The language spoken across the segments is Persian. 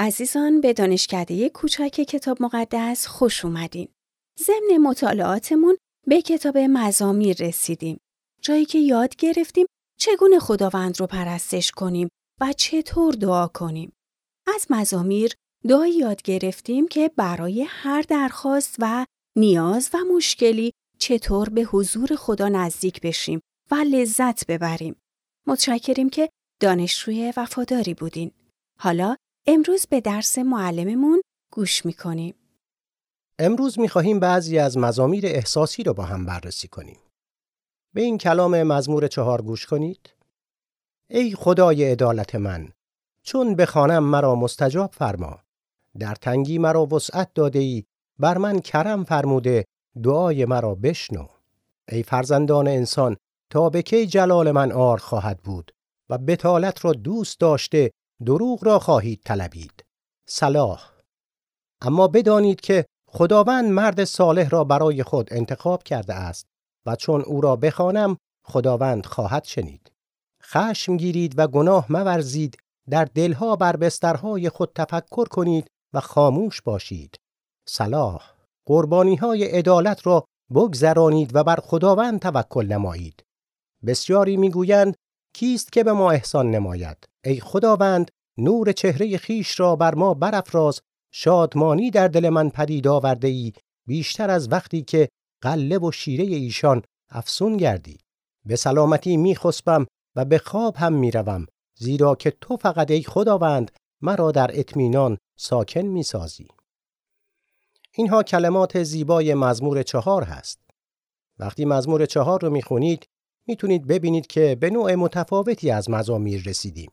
عزیزان به دانشکده کوچک کتاب مقدس خوش اومدین. ضمن مطالعاتمون به کتاب مزامیر رسیدیم. جایی که یاد گرفتیم چگونه خداوند رو پرستش کنیم و چطور دعا کنیم. از مزامیر دعایی یاد گرفتیم که برای هر درخواست و نیاز و مشکلی چطور به حضور خدا نزدیک بشیم و لذت ببریم. متشکریم که دانشجوی وفاداری بودین. حالا امروز به درس معلممون گوش می‌کنیم. امروز می‌خواهیم بعضی از مزامیر احساسی رو با هم بررسی کنیم. به این کلام مزمور چهار گوش کنید. ای خدای عدالت من چون بخوانم مرا مستجاب فرما در تنگی مرا وسعت داده ای بر من کرم فرموده دعای مرا بشنو ای فرزندان انسان تا به کی جلال من آر خواهد بود و بتالت را دوست داشته دروغ را خواهید طلبید. صلاح. اما بدانید که خداوند مرد صالح را برای خود انتخاب کرده است و چون او را بخوانم خداوند خواهد شنید. خشم گیرید و گناه مورزید در دلها بر بسترهای خود تفکر کنید و خاموش باشید. صلاح. قربانی های عدالت را بگذرانید و بر خداوند توکل نمایید. بسیاری می‌گویند کیست که به ما احسان نماید؟ ای خداوند نور چهره خیش را بر ما برافراز. شادمانی در دل من پدید آورده ای بیشتر از وقتی که قله و شیره ایشان افسون گردی. به سلامتی میخسبم و به خواب هم می‌روم زیرا که تو فقط ای خداوند مرا در اطمینان ساکن می‌سازی اینها کلمات زیبای مزمور چهار هست. وقتی مزمور چهار رو می‌خونید می‌تونید ببینید که به نوع متفاوتی از مزامیر رسیدیم.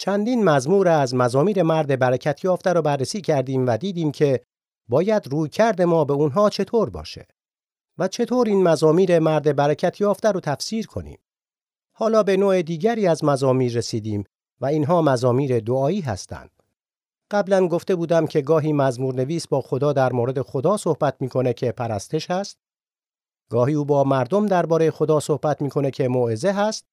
چندین مزمور از مزامیر مرد برکت یافته رو بررسی کردیم و دیدیم که باید روی کرد ما به اونها چطور باشه و چطور این مزامیر مرد برکت یافته رو تفسیر کنیم. حالا به نوع دیگری از مزامیر رسیدیم و اینها مزامیر دعایی هستند. قبلا گفته بودم که گاهی مزمور نویس با خدا در مورد خدا صحبت می‌کنه که پرستش هست. گاهی او با مردم درباره خدا صحبت می‌کنه که موعظه هست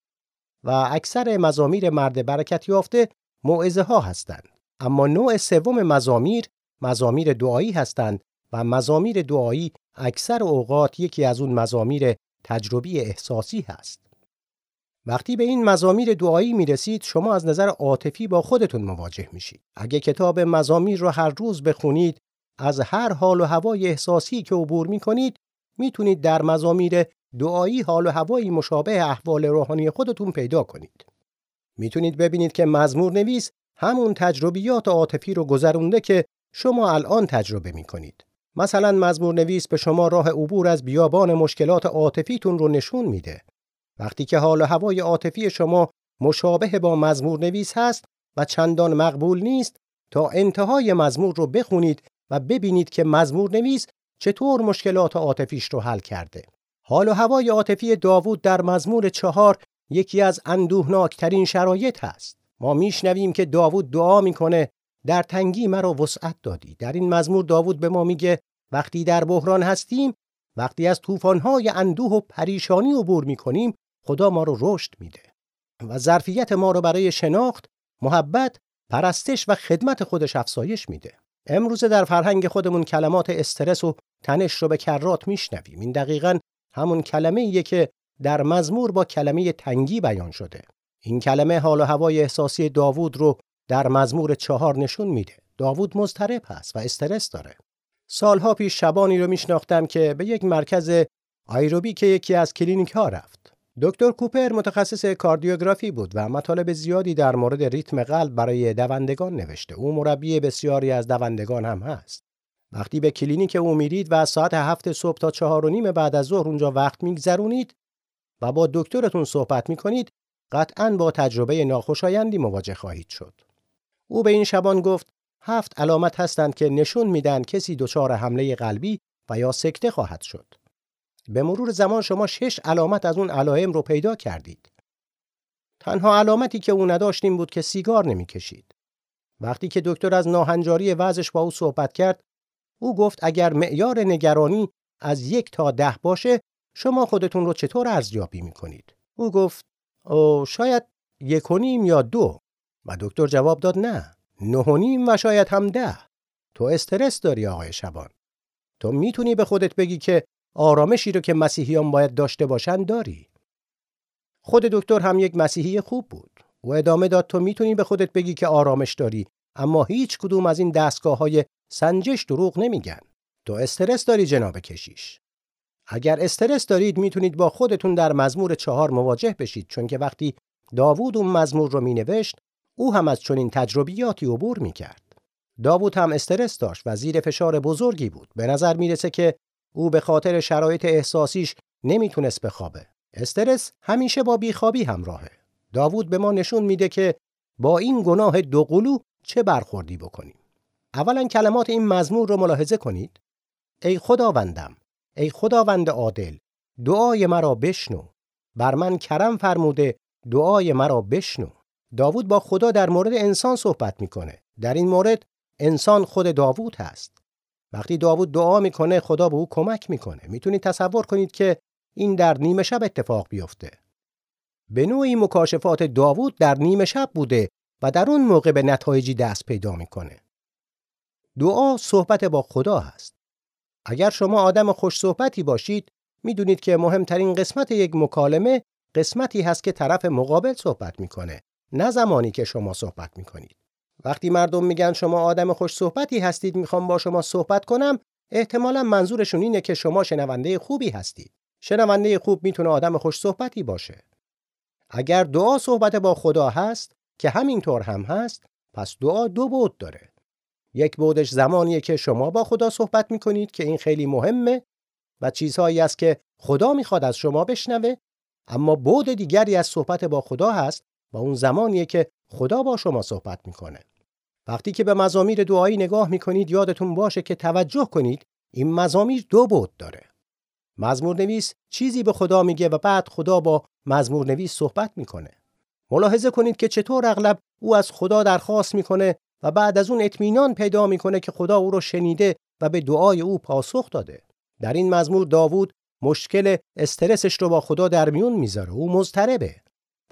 و اکثر مزامیر مرد برکت یافته موعظه ها هستند. اما نوع سوم مزامیر مزامیر دعایی هستند و مزامیر دعایی اکثر اوقات یکی از اون مزامیر تجربی احساسی هست. وقتی به این مزامیر دعایی می رسید شما از نظر عاطفی با خودتون مواجه میشید. اگه کتاب مزامیر رو هر روز بخونید از هر حال و هوای احساسی که عبور می کنید می‌تونید در مزامیر دعایی حال و هوایی مشابه احوال روحانی خودتون پیدا کنید. می‌تونید ببینید که مزمور نویس همون تجربیات عاطفی رو گذرونده که شما الان تجربه می کنید. مثلا مزمور نویس به شما راه عبور از بیابان مشکلات عاطفیتون رو نشون میده. وقتی که حال و هوای عاطفی شما مشابه با مزمور نویس هست و چندان مقبول نیست تا انتهای مزمور رو بخونید و ببینید که مزمور نویس چطور مشکلات عاطفیش رو حل کرده. حال و هوای عاطفی داوود در مزمور چهار یکی از اندوهناکترین شرایط هست. ما میشنویم که داوود دعا می‌کنه در تنگی مرا وسعت دادی. در این مزمور داوود به ما میگه وقتی در بحران هستیم وقتی از طوفان‌های اندوه و پریشانی عبور می‌کنیم خدا ما رو رشد میده و ظرفیت ما رو برای شناخت، محبت، پرستش و خدمت خودش افزایش میده. امروز در فرهنگ خودمون کلمات استرس و تنش رو به کرات میشنویم. این دقیقا همون کلمه ایه که در مزمور با کلمه تنگی بیان شده. این کلمه حال و هوای احساسی داوود رو در مزمور چهار نشون میده. داوود مضطرب هست و استرس داره. سالها پیش شبانی رو میشناختم که به یک مرکز آیروبیک یکی از کلینیک ها رفت. دکتر کوپر متخصص کاردیوگرافی بود و مطالب زیادی در مورد ریتم قلب برای دوندگان نوشته. او مربی بسیاری از دوندگان هم هست. وقتی به کلینیک او میرید و از ساعت هفت صبح تا چهار و نیم بعد از ظهر اونجا وقت میگذرونید و با دکترتون صحبت می‌کنید قطعا با تجربه ناخوشایندی مواجه خواهید شد. او به این شبان گفت هفت علامت هستند که نشون میدن کسی دچار حمله قلبی و یا سکته خواهد شد. به مرور زمان شما شش علامت از اون علائم رو پیدا کردید. تنها علامتی که او نداشت این بود که سیگار نمی‌کشید. وقتی که دکتر از ناهنجاری وضعش با او صحبت کرد، او گفت اگر معیار نگرانی از یک تا ده باشه، شما خودتون رو چطور ارزیابی می‌کنید؟ او گفت او شاید یک یا دو. و دکتر جواب داد نه نه و نیم و شاید هم ده. تو استرس داری آقای شبان. تو می‌تونی به خودت بگی که آرامشی رو که مسیحیان باید داشته باشن داری. خود دکتر هم یک مسیحی خوب بود. و ادامه داد تو می‌تونی به خودت بگی که آرامش داری اما هیچ کدوم از این دستگاه های سنجش دروغ نمیگن. تو استرس داری جناب کشیش. اگر استرس دارید می‌تونید با خودتون در مزمور چهار مواجه بشید چون که وقتی داوود اون مزمور رو مینوشت او هم از چنین تجربیاتی عبور می‌کرد. داوود هم استرس داشت و زیر فشار بزرگی بود. به نظر می‌رسه که او به خاطر شرایط احساسیش نمی‌تونست بخوابه. استرس همیشه با بیخوابی همراهه. داوود به ما نشون میده که با این گناه دوقلو چه برخوردی بکنیم. اولا کلمات این مزمور رو ملاحظه کنید. ای خداوندم ای خداوند عادل دعای مرا بشنو. بر من کرم فرموده دعای مرا بشنو. داوود با خدا در مورد انسان صحبت می‌کنه. در این مورد انسان خود داوود هست. وقتی داوود دعا می‌کنه خدا به او کمک می‌کنه. می‌تونید تصور کنید که این در نیمه شب اتفاق بیفته. به نوعی مکاشفات داوود در نیمه شب بوده و در اون موقع به نتایجی دست پیدا می‌کنه. دعا صحبت با خدا هست. اگر شما آدم خوش صحبتی باشید می‌دونید که مهمترین قسمت یک مکالمه قسمتی هست که طرف مقابل صحبت می‌کنه نه زمانی که شما صحبت می‌کنید. وقتی مردم میگن شما آدم خوش صحبتی هستید می‌خوام با شما صحبت کنم احتمالا منظورشون اینه که شما شنونده خوبی هستید. شنونده خوب می‌تونه آدم خوش صحبتی باشه. اگر دعا صحبت با خدا هست که همینطور هم هست پس دعا دو بود داره. یک بودش زمانیه که شما با خدا صحبت می‌کنید که این خیلی مهمه و چیزهایی است که خدا می‌خواد از شما بشنوه اما بود دیگری از صحبت با خدا هست و اون زمانیه که خدا با شما صحبت می‌کنه. وقتی که به مزامیر دعایی نگاه می‌کنید یادتون باشه که توجه کنید این مزامیر دو بود داره. مزمور نویس چیزی به خدا میگه و بعد خدا با مزمور نویس صحبت می‌کنه. ملاحظه کنید که چطور اغلب او از خدا درخواست می‌کنه و بعد از اون اطمینان پیدا می‌کنه که خدا او رو شنیده و به دعای او پاسخ داده. در این مزمور داوود مشکل استرسش رو با خدا در میون می‌ذاره. او مضطربه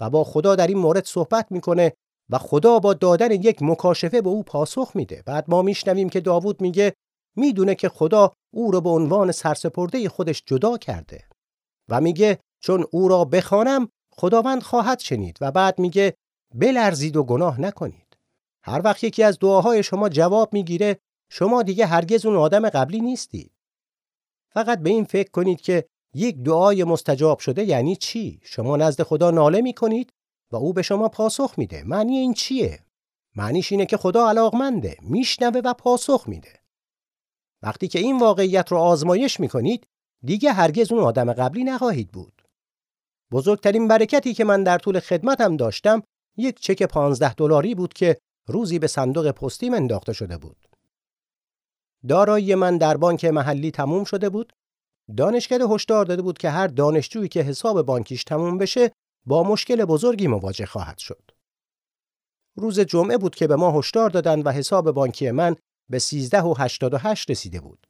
و با خدا در این مورد صحبت می‌کنه و خدا با دادن یک مکاشفه به او پاسخ میده. بعد ما میشنویم که داوود میگه می‌دونه که خدا او را به عنوان سرسپرده خودش جدا کرده. و میگه چون او را بخوانم خداوند خواهد شنید. و بعد میگه بلرزید و گناه نکنید. هر وقت یکی از دعاهای شما جواب می‌گیره شما دیگه هرگز اون آدم قبلی نیستید فقط به این فکر کنید که یک دعای مستجاب شده یعنی چی؟ شما نزد خدا ناله می‌کنید و او به شما پاسخ میده. معنی این چیه؟ معنیش اینه که خدا علاقمنده میشنوه و پاسخ میده. وقتی که این واقعیت رو آزمایش می‌کنید دیگه هرگز اون آدم قبلی نخواهید بود. بزرگترین برکتی که من در طول خدمتم داشتم یک چک 15 دلاری بود که روزی به صندوق پستیم انداخته شده بود. دارایی من در بانک محلی تموم شده بود. دانشکده هشدار داده بود که هر دانشجویی که حساب بانکیش تموم بشه با مشکل بزرگی مواجه خواهد شد. روز جمعه بود که به ما هشدار دادند و حساب بانکی من به 13 و 88 رسیده بود.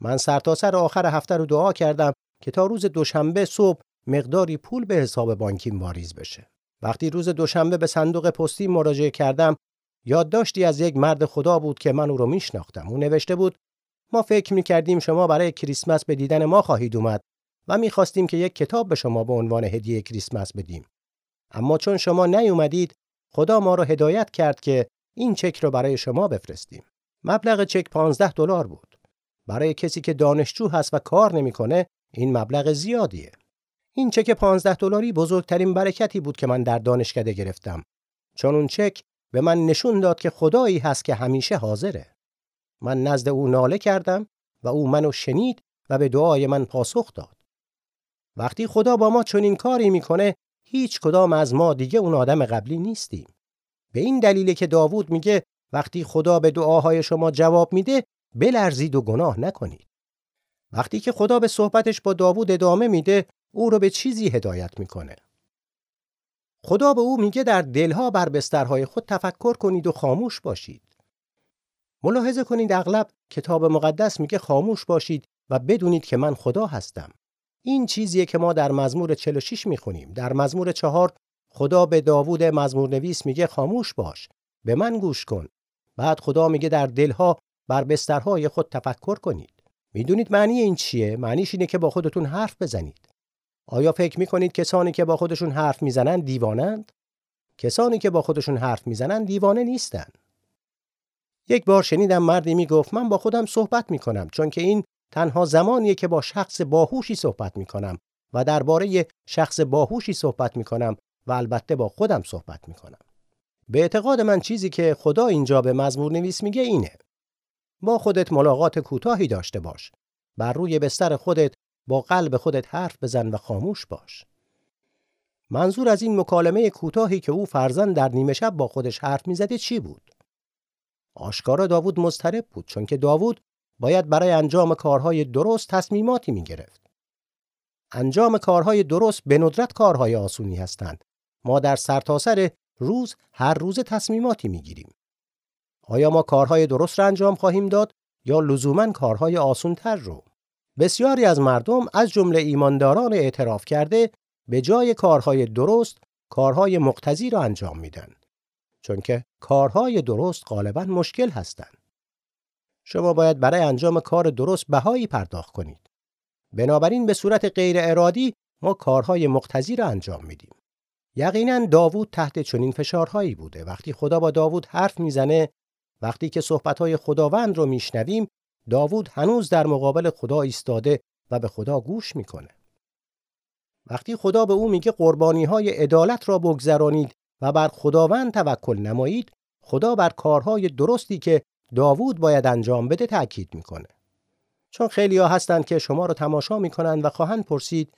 من سرتاسر سر آخر هفته رو دعا کردم که تا روز دوشنبه صبح مقداری پول به حساب بانکیم واریز بشه. وقتی روز دوشنبه به صندوق پستی مراجعه کردم، یادداشتی از یک مرد خدا بود که من او رو میشناختم. او نوشته بود: ما فکر می‌کردیم شما برای کریسمس به دیدن ما خواهید اومد و می‌خواستیم که یک کتاب به شما به عنوان هدیه کریسمس بدیم. اما چون شما نیومدید، خدا ما رو هدایت کرد که این چک رو برای شما بفرستیم. مبلغ چک 15 دلار بود. برای کسی که دانشجو هست و کار نمی‌کنه، این مبلغ زیادیه. این چک 15 دلاری بزرگترین برکتی بود که من در دانشکده گرفتم چون اون چک به من نشون داد که خدایی هست که همیشه حاضره. من نزد او ناله کردم و او منو شنید و به دعای من پاسخ داد. وقتی خدا با ما چنین کاری می‌کنه هیچ کدام از ما دیگه اون آدم قبلی نیستیم. به این دلیله که داوود میگه وقتی خدا به دعاهای شما جواب میده بلرزید و گناه نکنید. وقتی که خدا به صحبتش با داوود ادامه میده او رو به چیزی هدایت می‌کنه. خدا به او میگه در دلها بر بسترهای خود تفکر کنید و خاموش باشید. ملاحظه کنید اغلب کتاب مقدس میگه خاموش باشید و بدونید که من خدا هستم. این چیزیه که ما در مزمور 46 می‌خونیم. در مزمور 4 خدا به داوود مزمور نویس میگه خاموش باش. به من گوش کن. بعد خدا میگه در دلها بر بسترهای خود تفکر کنید. می‌دونید معنی این چیه؟ معنیش اینه که با خودتون حرف بزنید. آیا فکر می‌کنید کسانی که با خودشون حرف می‌زنن دیوانند؟ کسانی که با خودشون حرف می‌زنن دیوانه نیستن. یک بار شنیدم مردی می‌گفت من با خودم صحبت می‌کنم چون که این تنها زمانیه که با شخص باهوشی صحبت می‌کنم و درباره شخص باهوشی صحبت می‌کنم و البته با خودم صحبت می‌کنم. به اعتقاد من چیزی که خدا اینجا به مزمور نویس میگه اینه. با خودت ملاقات کوتاهی داشته باش. بر روی بستر خودت با قلب خودت حرف بزن و خاموش باش. منظور از این مکالمه کوتاهی که او فرزن در نیمه شب با خودش حرف می‌زده چی بود؟ آشکارا داوود مضطرب بود چون که داوود باید برای انجام کارهای درست تصمیماتی می گرفت. انجام کارهای درست به ندرت کارهای آسونی هستند. ما در سرتاسر سر روز هر روز تصمیماتی می گیریم. آیا ما کارهای درست را انجام خواهیم داد یا لزوما کارهای آسونتر رو؟ بسیاری از مردم از جمله ایمانداران اعتراف کرده به جای کارهای درست کارهای مقتضی را انجام میدن. چون که کارهای درست غالبا مشکل هستند. شما باید برای انجام کار درست بهایی پرداخت کنید. بنابراین به صورت غیر ارادی ما کارهای مقتضی را انجام میدیم. یقینا داوود تحت چنین فشارهایی بوده. وقتی خدا با داوود حرف می‌زنه وقتی که صحبتهای خداوند رو میشنویم داوود هنوز در مقابل خدا ایستاده و به خدا گوش می‌کنه. وقتی خدا به او میگه قربانی های عدالت را بگذرانید و بر خداوند توکل نمایید خدا بر کارهای درستی که داوود باید انجام بده تأکید می‌کنه. چون خیلی ها هستند که شما رو تماشا می‌کنند و خواهند پرسید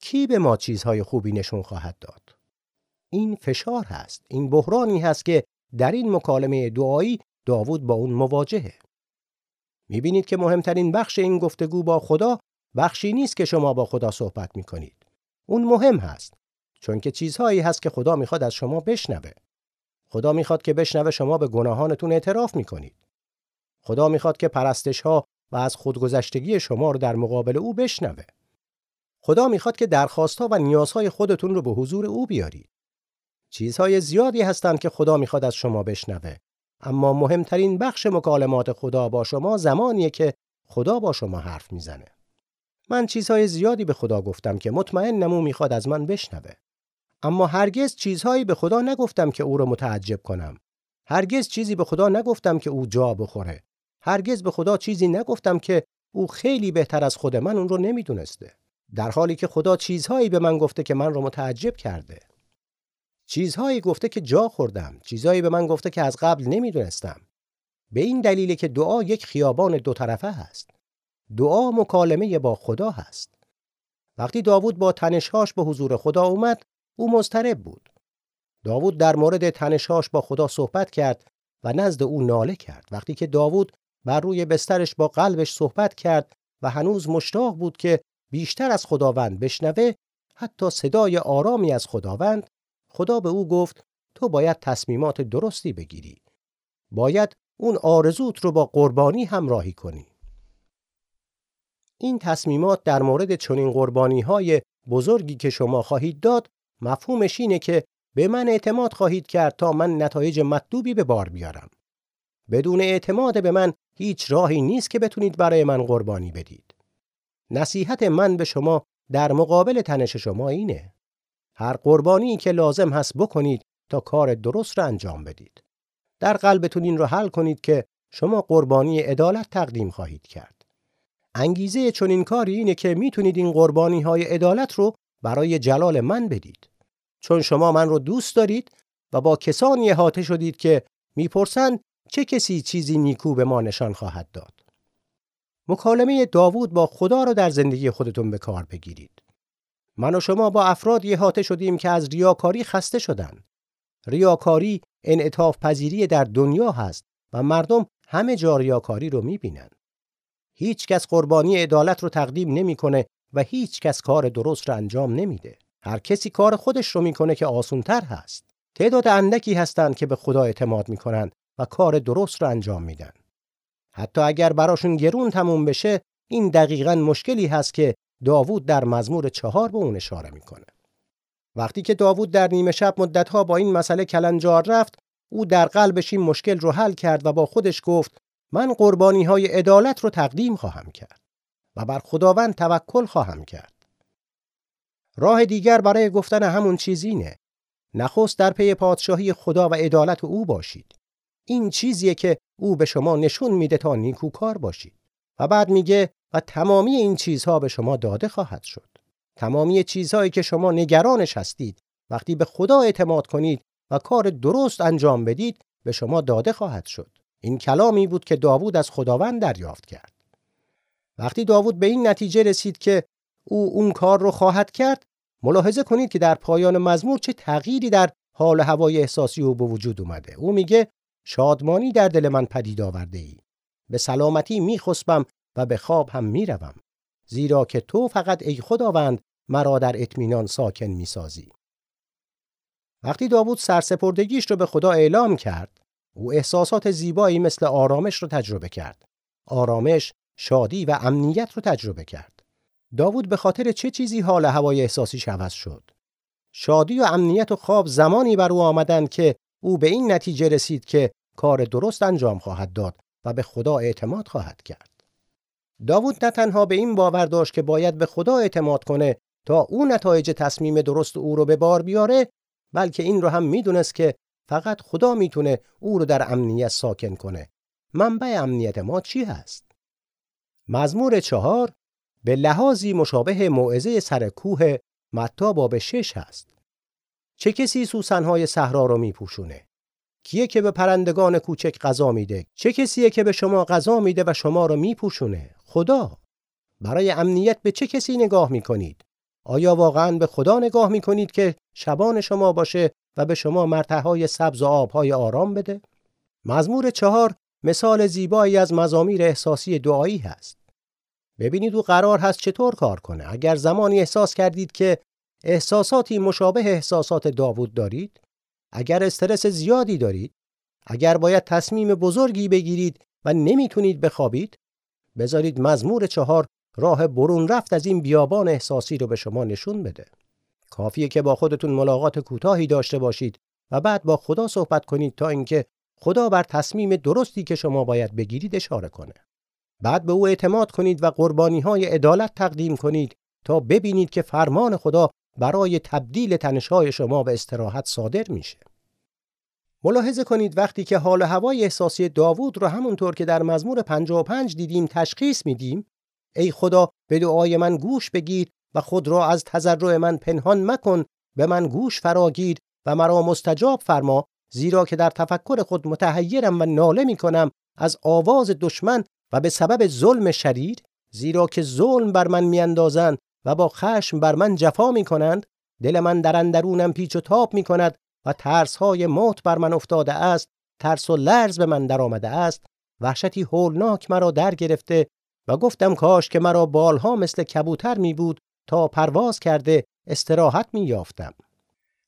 کی به ما چیزهای خوبی نشون خواهد داد؟ این فشار هست این بحرانی هست که در این مکالمه دعایی داوود با اون مواجهه. می‌بینید که مهمترین بخش این گفتگو با خدا بخشی نیست که شما با خدا صحبت می‌کنید. اون مهم هست چون که چیزهایی هست که خدا می‌خواد از شما بشنوه. خدا می‌خواد که بشنوه شما به گناهانتون اعتراف می‌کنید. خدا می‌خواد که پرستش ها و از خودگذشتگی شما رو در مقابل او بشنوه. خدا می‌خواد که درخواست و نیازهای خودتون رو به حضور او بیارید. چیزهای زیادی هستند که خدا می‌خواد از شما بشنوه. اما مهمترین بخش مکالمات خدا با شما زمانیه که خدا با شما حرف می‌زنه من چیزهای زیادی به خدا گفتم که مطمئن نمو می‌خواد از من بشنوه. اما هرگز چیزهایی به خدا نگفتم که او را متعجب کنم. هرگز چیزی به خدا نگفتم که او جا بخوره. هرگز به خدا چیزی نگفتم که او خیلی بهتر از خود من اون رو نمی‌دونسته. در حالی که خدا چیزهایی به من گفته که من رو متعجب کرده. چیزهایی گفته که جا خوردم، چیزهایی به من گفته که از قبل نمی‌دونستم. به این دلیل که دعا یک خیابان دو طرفه هست. دعا مکالمه با خدا هست. وقتی داوود با تنشهاش به حضور خدا اومد، او مضطرب بود. داوود در مورد تنشهاش با خدا صحبت کرد و نزد او ناله کرد. وقتی که داوود بر روی بسترش با قلبش صحبت کرد و هنوز مشتاق بود که بیشتر از خداوند بشنوه، حتی صدای آرامی از خداوند، خدا به او گفت تو باید تصمیمات درستی بگیری. باید اون آرزوت رو با قربانی همراهی کنی. این تصمیمات در مورد چنین قربانی های بزرگی که شما خواهید داد مفهومش اینه که به من اعتماد خواهید کرد تا من نتایج مطلوبی به بار بیارم. بدون اعتماد به من هیچ راهی نیست که بتونید برای من قربانی بدید. نصیحت من به شما در مقابل تنش شما اینه. هر قربانی که لازم هست بکنید تا کار درست را انجام بدید. در قلبتون این رو حل کنید که شما قربانی عدالت تقدیم خواهید کرد. انگیزه چنین کاری اینه که می‌تونید این قربانی های عدالت رو برای جلال من بدید. چون شما من رو دوست دارید و با کسانی احاطه شدید که می‌پرسند چه کسی چیزی نیکو به ما نشان خواهد داد. مکالمه داوود با خدا رو در زندگی خودتون به کار بگیرید. من و شما با افرادی احاطه شدیم که از ریاکاری خسته شدن. ریاکاری انعطاف پذیری در دنیا هست و مردم همه جا ریاکاری رو می‌بینند. هیچ کس قربانی عدالت رو تقدیم نمی‌کنه و هیچ کس کار درست رو انجام نمیده. هر کسی کار خودش رو می‌کنه که آسونتر هست. تعداد اندکی هستند که به خدا اعتماد می‌کنن و کار درست رو انجام میدن. حتی اگر براشون گرون تموم بشه این دقیقا مشکلی هست که داوود در مزمور چهار به اون اشاره می‌کنه. وقتی که داوود در نیمه شب مدتها با این مسئله کلنجار رفت او در قلبش این مشکل رو حل کرد و با خودش گفت من قربانی های عدالت رو تقدیم خواهم کرد و بر خداوند توکل خواهم کرد. راه دیگر برای گفتن همون چیزینه. نخست در پی پادشاهی خدا و عدالت او باشید. این چیزیه که او به شما نشون میده تا نیکوکار باشید. و بعد میگه و تمامی این چیزها به شما داده خواهد شد. تمامی چیزهایی که شما نگرانش هستید وقتی به خدا اعتماد کنید و کار درست انجام بدید به شما داده خواهد شد. این کلامی بود که داوود از خداوند دریافت کرد. وقتی داوود به این نتیجه رسید که او اون کار رو خواهد کرد، ملاحظه کنید که در پایان مزمور چه تغییری در حال هوای احساسی او به وجود اومده. او میگه شادمانی در دل من پدید آورده ای. به سلامتی میخسبم و به خواب هم می‌روم. زیرا که تو فقط ای خداوند مرا در اطمینان ساکن می‌سازی. وقتی داوود سرسپردگیش رو به خدا اعلام کرد، او احساسات زیبایی مثل آرامش رو تجربه کرد. آرامش، شادی و امنیت رو تجربه کرد. داوود به خاطر چه چیزی حال هوای احساسیش عوض شد؟ شادی و امنیت و خواب زمانی بر او آمدند که او به این نتیجه رسید که کار درست انجام خواهد داد و به خدا اعتماد خواهد کرد. داوود نه تنها به این باور داشت که باید به خدا اعتماد کنه تا او نتایج تصمیم درست او رو به بار بیاره بلکه این رو هم می‌دونست که فقط خدا می‌تونه او رو در امنیت ساکن کنه. منبع امنیت ما چی هست؟ مزمور چهار به لحاظی مشابه موعظه سر کوه متا باب شش هست. چه کسی سوسنهای صحرا رو میپوشونه؟ کیه که به پرندگان کوچک غذا میده؟ چه کسیه که به شما غذا میده و شما رو میپوشونه؟ خدا. برای امنیت به چه کسی نگاه می‌کنید؟ آیا واقعا به خدا نگاه می‌کنید که شبان شما باشه و به شما مرتهای سبز و آبهای آرام بده؟ مزمور چهار مثال زیبایی از مزامیر احساسی دعایی هست. ببینید او قرار هست چطور کار کنه. اگر زمانی احساس کردید که احساساتی مشابه احساسات داوود دارید، اگر استرس زیادی دارید، اگر باید تصمیم بزرگی بگیرید و نمی‌تونید بخوابید، بذارید مزمور چهار راه برون رفت از این بیابان احساسی رو به شما نشون بده. کافیه که با خودتون ملاقات کوتاهی داشته باشید و بعد با خدا صحبت کنید تا اینکه خدا بر تصمیم درستی که شما باید بگیرید اشاره کنه. بعد به او اعتماد کنید و قربانی های عدالت تقدیم کنید تا ببینید که فرمان خدا برای تبدیل تنشهای شما به استراحت صادر میشه. ملاحظه کنید وقتی که حال هوای احساسی داوود رو همونطور که در مزمور 55 دیدیم تشخیص میدیم ای خدا به دعای من گوش بگیر و خود را از تضرع من پنهان مکن به من گوش فراگیر و مرا مستجاب فرما زیرا که در تفکر خود متحیرم و ناله می کنم از آواز دشمن و به سبب ظلم شریر زیرا که ظلم بر من میاندازند و با خشم بر من جفا می کنند دل من در اندرونم پیچ و تاب می کند و ترس های موت بر من افتاده است ترس و لرز به من در آمده است وحشتی هولناک مرا در گرفته و گفتم کاش که مرا بالها مثل کبوتر می بود تا پرواز کرده استراحت می یافتم.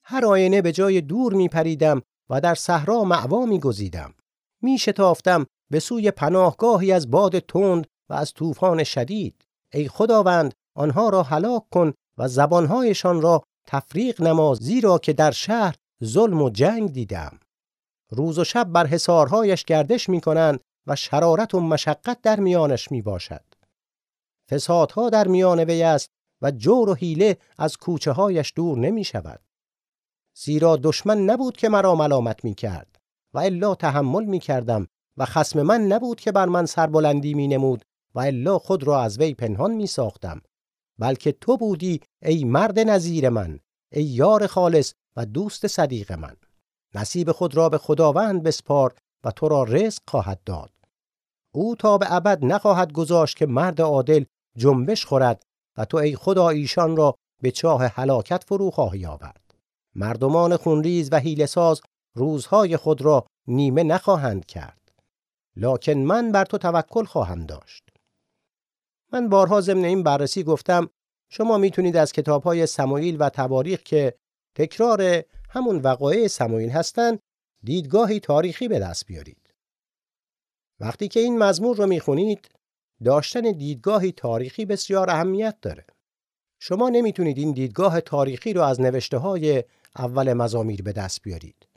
هر آینه به جای دور می پریدم و در صحرا معوا می گزیدم. می شتافتم به سوی پناهگاهی از باد تند و از طوفان شدید. ای خداوند آنها را هلاک کن و زبانهایشان را تفریق نما زیرا که در شهر ظلم و جنگ دیدم. روز و شب بر حسارهایش گردش می کنند و شرارت و مشقت در میانش می باشد. فسادها در میان وی است و جور و حیله از کوچه هایش دور نمی شود. زیرا دشمن نبود که مرا ملامت می کرد و الا تحمل می کردم و خسم من نبود که بر من سربلندی می نمود و الا خود را از وی پنهان می ساختم بلکه تو بودی ای مرد نظیر من ای یار خالص و دوست صدیق من. نصیب خود را به خداوند بسپار و تو را رزق خواهد داد. او تا به ابد نخواهد گذاشت که مرد عادل جنبش خورد و تو ای خدا ایشان را به چاه هلاکت فرو خواهی آورد. مردمان خونریز و حیله‌ساز روزهای خود را نیمه نخواهند کرد. لکن من بر تو توکل خواهم داشت. من بارها ضمن این بررسی گفتم شما می‌تونید از کتابهای سمایل و تواریخ که تکرار همون وقایع سمایل هستند دیدگاهی تاریخی به دست بیارید وقتی که این مزمور رو می‌خونید داشتن دیدگاهی تاریخی بسیار اهمیت داره. شما نمی‌تونید این دیدگاه تاریخی رو از نوشته های اول مزامیر به دست بیارید.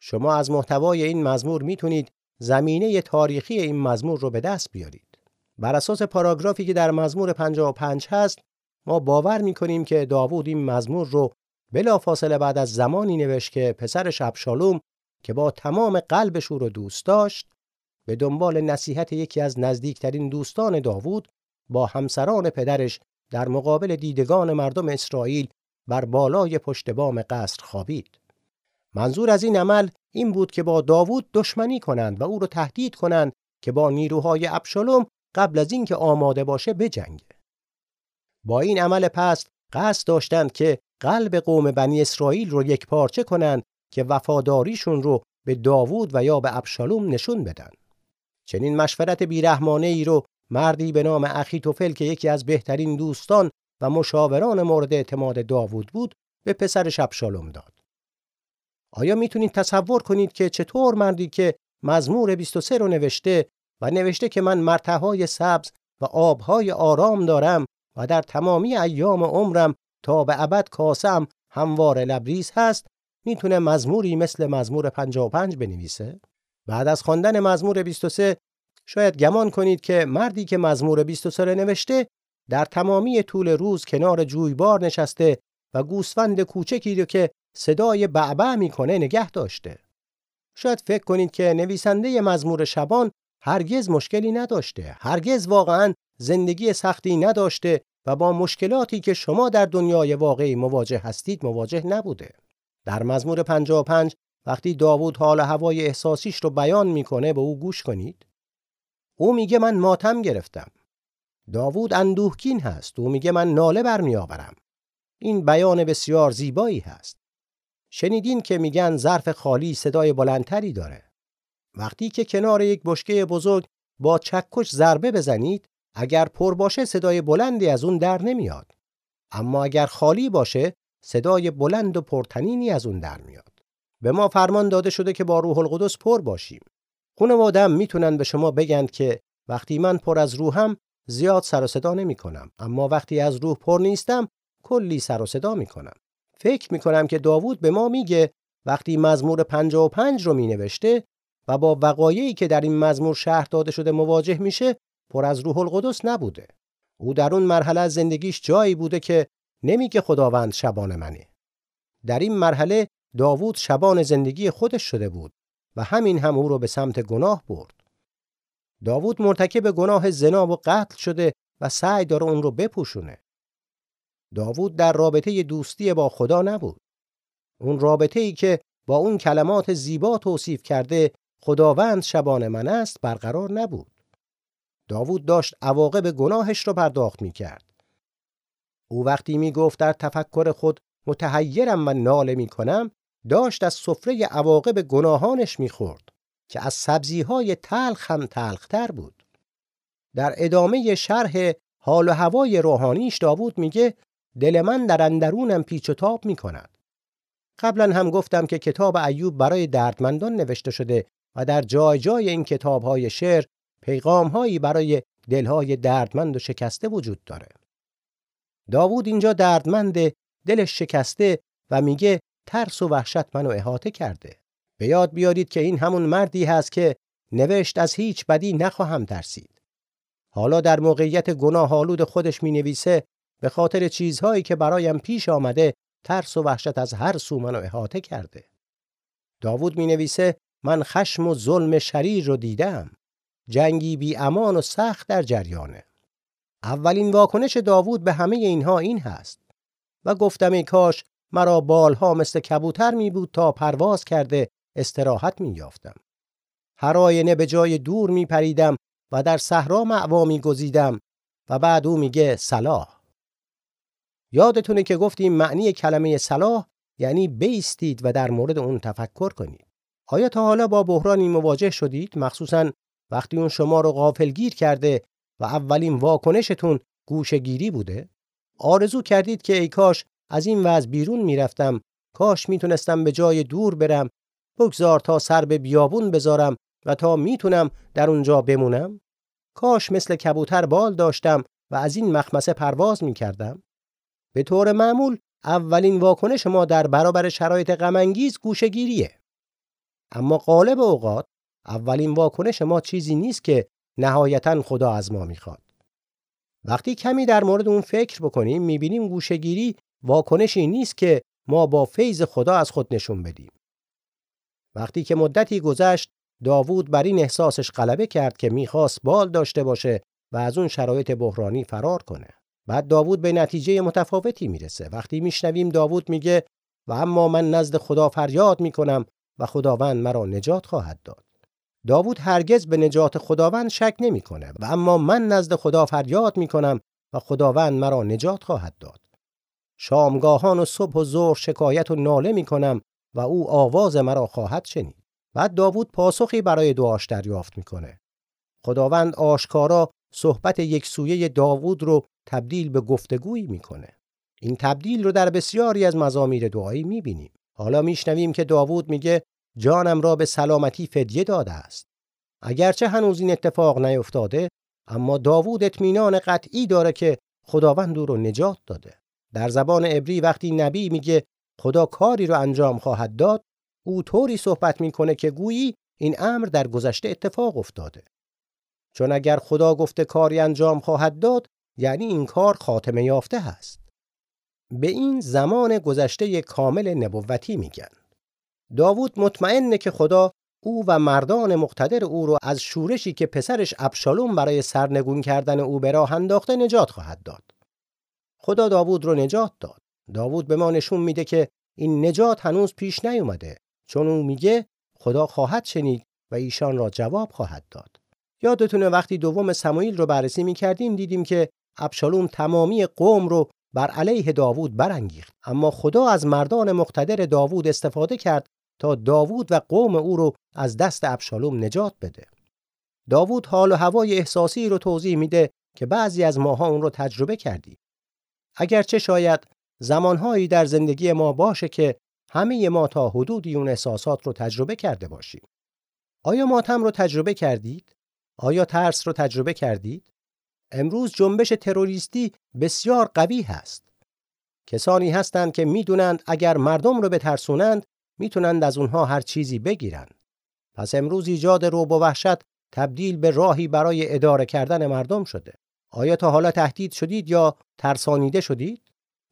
شما از محتوای این مزمور می‌تونید زمینه تاریخی این مزمور رو به دست بیارید. بر اساس پاراگرافی که در مزمور 55 هست ما باور می‌کنیم که داوود این مزمور رو بلافاصله بعد از زمانی نوشت که پسرش ابشالوم که با تمام قلبش او رو دوست داشت به دنبال نصیحت یکی از نزدیکترین دوستان داوود با همسران پدرش در مقابل دیدگان مردم اسرائیل بر بالای پشت بام قصر خوابید. منظور از این عمل این بود که با داوود دشمنی کنند و او را تهدید کنند که با نیروهای ابشالوم قبل از اینکه آماده باشه بجنگه. با این عمل پست قصد داشتند که قلب قوم بنی اسرائیل رو یک پارچه کنند که وفاداریشون رو به داوود و یا به ابشالوم نشون بدن. چنین مشورت بیرحمانه ای رو مردی به نام اخیتوفل که یکی از بهترین دوستان و مشاوران مورد اعتماد داوود بود به پسر ابشالوم داد. آیا می‌تونید تصور کنید که چطور مردی که مزمور 23 رو نوشته و نوشته که من مرتهای سبز و آبهای آرام دارم و در تمامی ایام عمرم تا به ابد کاسم هموار لبریز هست می‌تونه مزموری مثل مزمور 55 بنویسه بعد از خواندن مزمور 23 شاید گمان کنید که مردی که مزمور 23 رو نوشته در تمامی طول روز کنار جویبار نشسته و گوسفند کوچکی رو که صدای بعبع می‌کنه نگه داشته. شاید فکر کنید که نویسنده مزمور شبان هرگز مشکلی نداشته، هرگز واقعا زندگی سختی نداشته و با مشکلاتی که شما در دنیای واقعی مواجه هستید مواجه نبوده. در مزمور 55 وقتی داوود حال هوای احساسیش رو بیان می‌کنه به او گوش کنید. او میگه من ماتم گرفتم. داوود اندوهگین هست. او میگه من ناله برمیآورم. این بیان بسیار زیبایی هست. شنیدین که میگن ظرف خالی صدای بلندتری داره. وقتی که کنار یک بشکه بزرگ با چکش ضربه بزنید اگر پر باشه صدای بلندی از اون در نمیاد. اما اگر خالی باشه صدای بلند و پرتنینی از اون در میاد. به ما فرمان داده شده که با روح القدس پر باشیم. خانواده‌ام می‌تونن به شما بگن که وقتی من پر از روحم زیاد سر و صدا نمی کنم اما وقتی از روح پر نیستم کلی سر و صدا می کنم. فکر می کنم که داوود به ما میگه وقتی مزمور 55 رو می نوشته و با وقایعی که در این مزمور شهر داده شده مواجه میشه پر از روح القدس نبوده. او در اون مرحله از زندگیش جایی بوده که نمیگه خداوند شبان منه. در این مرحله داوود شبان زندگی خودش شده بود و همین هم او رو به سمت گناه برد. داوود مرتکب گناه زنا و قتل شده و سعی داره اون رو بپوشونه. داوود در رابطه دوستی با خدا نبود. اون رابطه ای که با اون کلمات زیبا توصیف کرده خداوند شبان من است برقرار نبود. داوود داشت عواقب گناهش رو پرداخت می کرد. او وقتی می گفت در تفکر خود متحیرم و ناله می کنم داشت از سفره عواقب گناهانش می خورد که از سبزی های تلخ هم تلختر بود. در ادامه شرح حال و هوای روحانیش داوود میگه دل من در اندرونم پیچ و تاب می کند. قبلا هم گفتم که کتاب ایوب برای دردمندان نوشته شده و در جای جای این کتاب های شعر پیغام هایی برای دلهای دردمند و شکسته وجود داره. داوود اینجا دردمند دلش شکسته و میگه ترس و وحشت منو احاطه کرده. به یاد بیارید که این همون مردی هست که نوشت از هیچ بدی نخواهم ترسید. حالا در موقعیت گناه آلود خودش می نویسه به خاطر چیزهایی که برایم پیش آمده ترس و وحشت از هر سو منو احاطه کرده. داوود می نویسه من خشم و ظلم شریر رو دیدم. جنگی بی امان و سخت در جریانه. اولین واکنش داوود به همه اینها این هست و گفتم ای کاش مرا بالها مثل کبوتر می بود تا پرواز کرده استراحت می یافتم. هر آینه به جای دور می پریدم و در صحرا معوا می گزیدم و بعد او میگه صلاح. یادتونه که گفتیم معنی کلمه صلاح یعنی بیستید و در مورد اون تفکر کنید. آیا تا حالا با بحرانی مواجه شدید؟ مخصوصا وقتی اون شما رو غافلگیر کرده و اولین واکنشتون گوشگیری بوده؟ آرزو کردید که ای کاش از این وضع بیرون می‌رفتم. کاش می‌تونستم به جای دور برم. بگذار تا سر به بیابون بذارم و تا می‌تونم در اونجا بمونم. کاش مثل کبوتر بال داشتم و از این مخمسه پرواز می‌کردم. به طور معمول اولین واکنش ما در برابر شرایط غمانگیز گوشگیریه اما غالب اوقات اولین واکنش ما چیزی نیست که نهایتا خدا از ما می‌خواد. وقتی کمی در مورد اون فکر بکنیم می‌بینیم گوشگیری واکنشی نیست که ما با فیض خدا از خود نشون بدیم. وقتی که مدتی گذشت داوود بر این احساسش غلبه کرد که می‌خواست بال داشته باشه و از اون شرایط بحرانی فرار کنه. بعد داوود به نتیجه متفاوتی می‌رسه. وقتی میشنویم داوود میگه و اما من نزد خدا فریاد می‌کنم و خداوند مرا نجات خواهد داد. داوود هرگز به نجات خداوند شک نمی‌کنه و اما من نزد خدا فریاد می‌کنم و خداوند مرا نجات خواهد داد. شامگاهان و صبح و ظهر شکایت و ناله می‌کنم و او آواز مرا خواهد شنید. بعد داوود پاسخی برای دعاش دریافت می‌کنه. خداوند آشکارا صحبت یک سویه داوود رو تبدیل به گفتگویی می‌کنه. این تبدیل رو در بسیاری از مزامیر دعایی می‌بینیم. حالا میشنویم که داوود میگه جانم را به سلامتی فدیه داده است. اگرچه هنوز این اتفاق نیفتاده اما داوود اطمینان قطعی داره که خداوند او رو نجات داده. در زبان عبری وقتی نبی میگه خدا کاری رو انجام خواهد داد او طوری صحبت می‌کنه که گویی این امر در گذشته اتفاق افتاده. چون اگر خدا گفته کاری انجام خواهد داد یعنی این کار خاتمه یافته هست. به این زمان گذشته کامل نبوتی میگن. داوود مطمئنه که خدا او و مردان مقتدر او رو از شورشی که پسرش ابشالوم برای سرنگون کردن او به راه انداخته نجات خواهد داد. خدا داوود رو نجات داد. داوود به ما نشون میده که این نجات هنوز پیش نیومده چون او میگه خدا خواهد شنید و ایشان را جواب خواهد داد. یادتونه وقتی دوم سموئیل رو بررسی می‌کردیم دیدیم که ابشالوم تمامی قوم رو بر علیه داوود برانگیخت اما خدا از مردان مقتدر داوود استفاده کرد تا داوود و قوم او رو از دست ابشالوم نجات بده. داوود حال و هوای احساسی رو توضیح میده که بعضی از ماها اون رو تجربه کردیم. اگرچه شاید زمانهایی در زندگی ما باشه که همه ما تا حدودی اون احساسات رو تجربه کرده باشیم. آیا ماتم رو تجربه کردید؟ آیا ترس رو تجربه کردید؟ امروز جنبش تروریستی بسیار قوی هست. کسانی هستند که می‌دونند اگر مردم رو بترسونند می‌تونند از اونها هر چیزی بگیرند. پس امروز ایجاد روب و وحشت تبدیل به راهی برای اداره کردن مردم شده. آیا تا حالا تهدید شدید یا ترسانیده شدید؟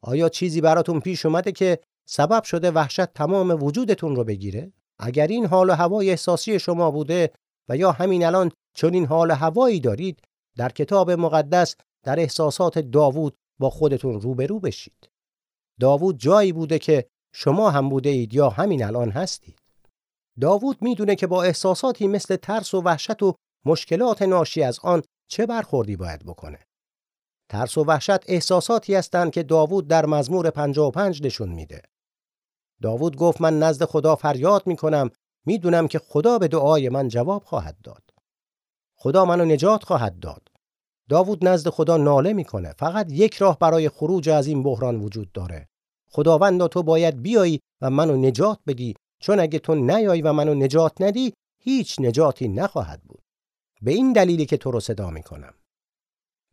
آیا چیزی براتون پیش اومده که سبب شده وحشت تمام وجودتون رو بگیره؟ اگر این حال و هوای احساسی شما بوده و یا همین الان چون این حال و هوایی دارید در کتاب مقدس در احساسات داوود با خودتون روبرو بشید. داوود جایی بوده که شما هم بوده اید یا همین الان هستید. داوود می‌دونه که با احساساتی مثل ترس و وحشت و مشکلات ناشی از آن چه برخوردی باید بکنه. ترس و وحشت احساساتی هستند که داوود در مزمور 55 نشون میده. داوود گفت من نزد خدا فریاد می‌کنم می‌دونم که خدا به دعای من جواب خواهد داد. خدا منو نجات خواهد داد. داوود نزد خدا ناله می‌کنه. فقط یک راه برای خروج از این بحران وجود داره. خداوند تو باید بیایی و منو نجات بدی چون اگه تو نیایی و منو نجات ندی هیچ نجاتی نخواهد بود. به این دلیلی که تو رو صدا می‌کنم.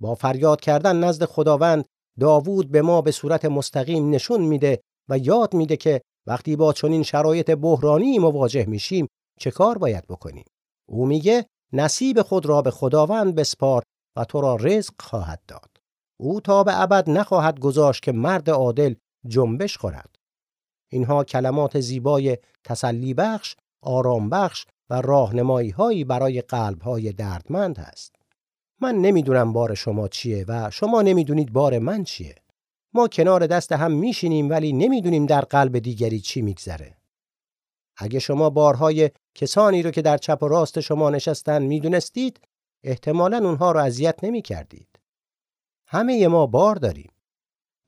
با فریاد کردن نزد خداوند داوود به ما به صورت مستقیم نشون میده و یاد میده که وقتی با چنین شرایط بحرانی مواجه میشیم چه کار باید بکنیم او میگه نصیب خود را به خداوند بسپار و تو را رزق خواهد داد. او تا به ابد نخواهد گذاشت که مرد عادل جنبش خورد. اینها کلمات زیبای تسلی بخش آرام بخش و راهنمایی هایی برای قلب های دردمند است. من نمی‌دونم بار شما چیه و شما نمی‌دونید بار من چیه. ما کنار دست هم میشینیم ولی نمی‌دونیم در قلب دیگری چی میگذره. اگه شما بارهای کسانی رو که در چپ و راست شما نشستن می‌دونستید احتمالا اونها رو اذیت نمی کردید. همه ما بار داریم.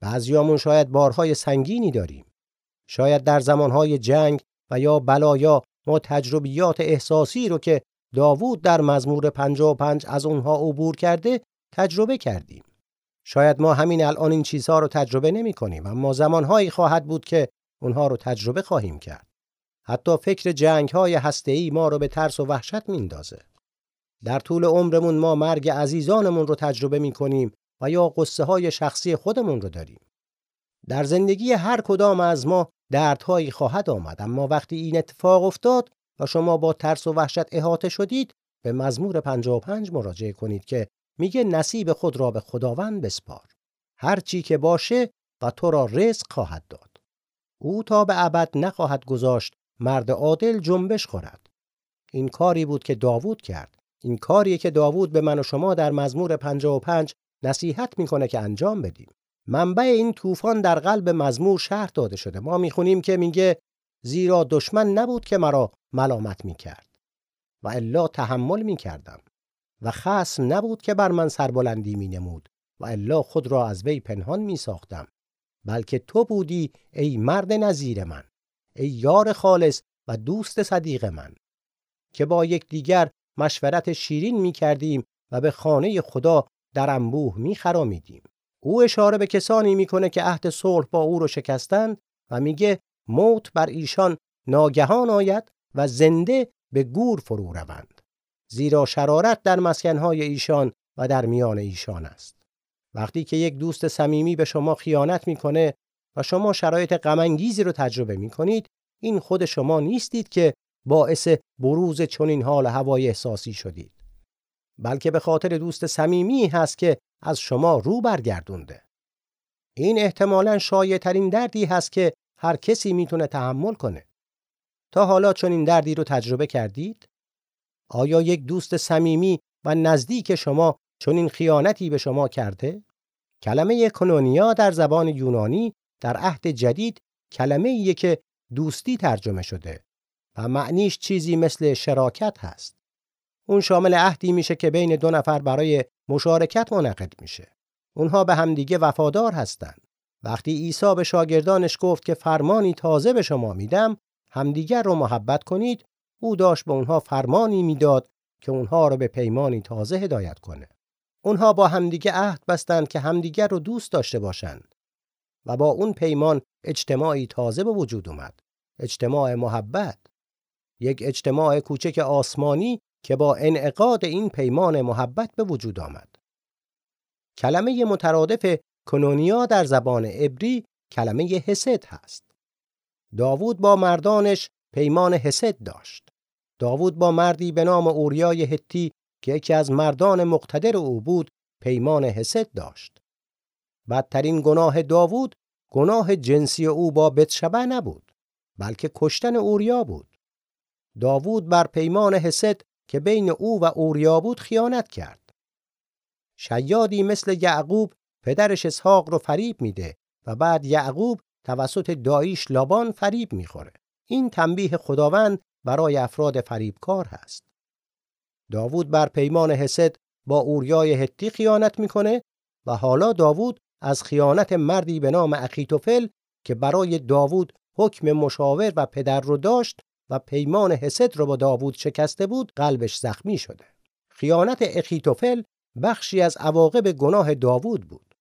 بعضیامون شاید بارهای سنگینی داریم. شاید در زمانهای جنگ و یا بلایا ما تجربیات احساسی رو که داوود در مزمور 55 از اونها عبور کرده تجربه کردیم. شاید ما همین الان این چیزها رو تجربه نمی کنیم اما زمانهایی خواهد بود که اونها رو تجربه خواهیم کرد. حتی فکر جنگ های هسته ما رو به ترس و وحشت میندازه. در طول عمرمون ما مرگ عزیزانمون رو تجربه می کنیم و یا قصه های شخصی خودمون رو داریم. در زندگی هر کدام از ما دردهایی خواهد آمد اما وقتی این اتفاق افتاد و شما با ترس و وحشت احاطه شدید به مزمور 55 مراجعه کنید که میگه نصیب خود را به خداوند بسپار هر چی که باشه و تو را رزق خواهد داد او تا به ابد نخواهد گذاشت مرد عادل جنبش خورد. این کاری بود که داوود کرد. این کاریه که داوود به من و شما در مزمور 55 نصیحت می‌کنه که انجام بدیم. منبع این طوفان در قلب مزمور شهر داده شده. ما می‌خونیم که میگه زیرا دشمن نبود که مرا ملامت می‌کرد و الا تحمل می‌کردم و خصم نبود که بر من سربلندی مینمود و الا خود را از وی پنهان میساختم. بلکه تو بودی ای مرد نظیر من. ای یار خالص و دوست صدیق من که با یک دیگر مشورت شیرین می کردیم و به خانه خدا در انبوه می خرامیدیم. او اشاره به کسانی می‌کنه که عهد صلح با او رو شکستند و میگه موت بر ایشان ناگهان آید و زنده به گور فرو روند زیرا شرارت در مسکنهای ایشان و در میان ایشان است وقتی که یک دوست صمیمی به شما خیانت می‌کنه و شما شرایط غمانگیزی رو تجربه می‌کنید. این خود شما نیستید که باعث بروز چنین حال هوای احساسی شدید. بلکه به خاطر دوست صمیمی هست که از شما رو برگردونده. این احتمالا شایع ترین دردی هست که هر کسی می‌تونه تحمل کنه. تا حالا چنین دردی رو تجربه کردید؟ آیا یک دوست صمیمی و نزدیک شما چنین خیانتی به شما کرده؟ کلمه کنونیا در زبان یونانی در عهد جدید کلمه ایه که دوستی ترجمه شده و معنیش چیزی مثل شراکت هست. اون شامل عهدی میشه که بین دو نفر برای مشارکت منعقد میشه. اونها به همدیگه وفادار هستند. وقتی عیسی به شاگردانش گفت که فرمانی تازه به شما میدم، همدیگر رو محبت کنید، او داشت به اونها فرمانی می‌داد که اونها رو به پیمانی تازه هدایت کنه. اونها با همدیگه عهد بستند که همدیگر رو دوست داشته باشند و با اون پیمان اجتماعی تازه به وجود اومد. اجتماع محبت. یک اجتماع کوچک آسمانی که با انعقاد این پیمان محبت به وجود آمد. کلمه مترادف کنونیا در زبان عبری کلمه حسد هست. داوود با مردانش پیمان حسد داشت. داوود با مردی به نام اوریای هتی که یکی از مردان مقتدر او بود پیمان حسد داشت. بدترین گناه داوود گناه جنسی او با بتشبه نبود بلکه کشتن اوریا بود. داوود بر پیمان حسد که بین او و اوریا بود خیانت کرد. شیادی مثل یعقوب پدرش اسحاق رو فریب میده و بعد یعقوب توسط داییش لابان فریب می‌خوره. این تنبیه خداوند برای افراد فریبکار هست. داوود بر پیمان حسد با اوریای هتی خیانت می‌کنه و حالا داوود از خیانت مردی به نام اخیتوفل که برای داوود حکم مشاور و پدر رو داشت و پیمان حسد رو با داوود شکسته بود قلبش زخمی شده. خیانت اخیتوفل بخشی از عواقب گناه داوود بود.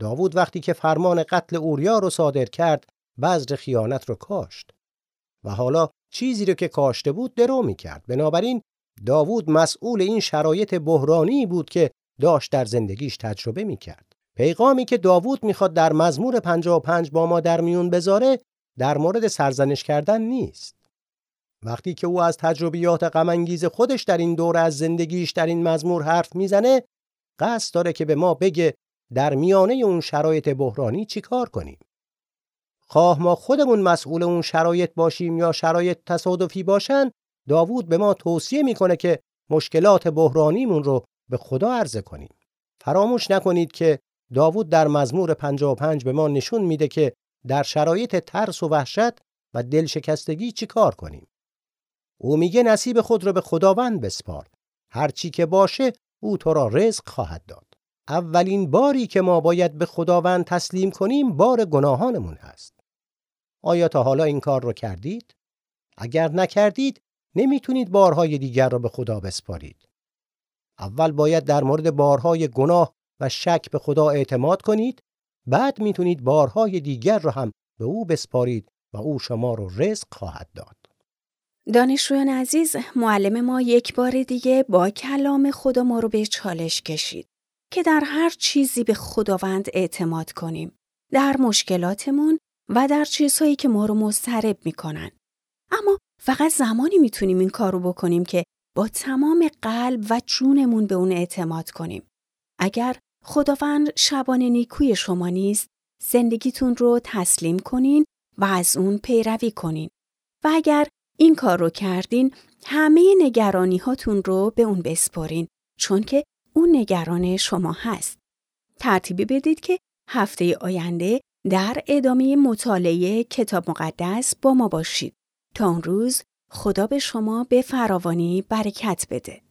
داوود وقتی که فرمان قتل اوریا رو صادر کرد بذر خیانت رو کاشت و حالا چیزی رو که کاشته بود درو می کرد. بنابراین داوود مسئول این شرایط بحرانی بود که داشت در زندگیش تجربه می کرد. پیغامی که داوود می‌خواد در مزمور 55 با ما در میون بذاره در مورد سرزنش کردن نیست. وقتی که او از تجربیات غمانگیز خودش در این دوره از زندگیش در این مزمور حرف می‌زنه قصد داره که به ما بگه در میانه اون شرایط بحرانی چیکار کنیم خواه ما خودمون مسئول اون شرایط باشیم یا شرایط تصادفی باشن داوود به ما توصیه می‌کنه که مشکلات بحرانیمون رو به خدا عرضه کنیم فراموش نکنید که داوود در مزمور 55 به ما نشون میده که در شرایط ترس و وحشت و دلشکستگی چیکار کنیم. او میگه نصیب خود رو به خداوند بسپار. هر چی که باشه او تو را رزق خواهد داد. اولین باری که ما باید به خداوند تسلیم کنیم بار گناهانمون هست. آیا تا حالا این کار رو کردید؟ اگر نکردید نمی‌تونید بارهای دیگر را به خدا بسپارید. اول باید در مورد بارهای گناه و شک به خدا اعتماد کنید بعد می‌تونید بارهای دیگر را هم به او بسپارید و او شما رو رزق خواهد داد دانشجویان عزیز معلم ما یک بار دیگه با کلام خدا ما رو به چالش کشید که در هر چیزی به خداوند اعتماد کنیم در مشکلاتمون و در چیزهایی که ما رو مضطرب می‌کنن اما فقط زمانی می‌تونیم این کار رو بکنیم که با تمام قلب و جونمون به اون اعتماد کنیم. اگر خداوند شبانه نیکوی شما نیست، زندگیتون رو تسلیم کنین و از اون پیروی کنین. و اگر این کار رو کردین، همه نگرانی هاتون رو به اون بسپارین چون که اون نگران شما هست. ترتیبی بدید که هفته آینده در ادامه مطالعه کتاب مقدس با ما باشید تا اون روز خدا به شما به فراوانی برکت بده.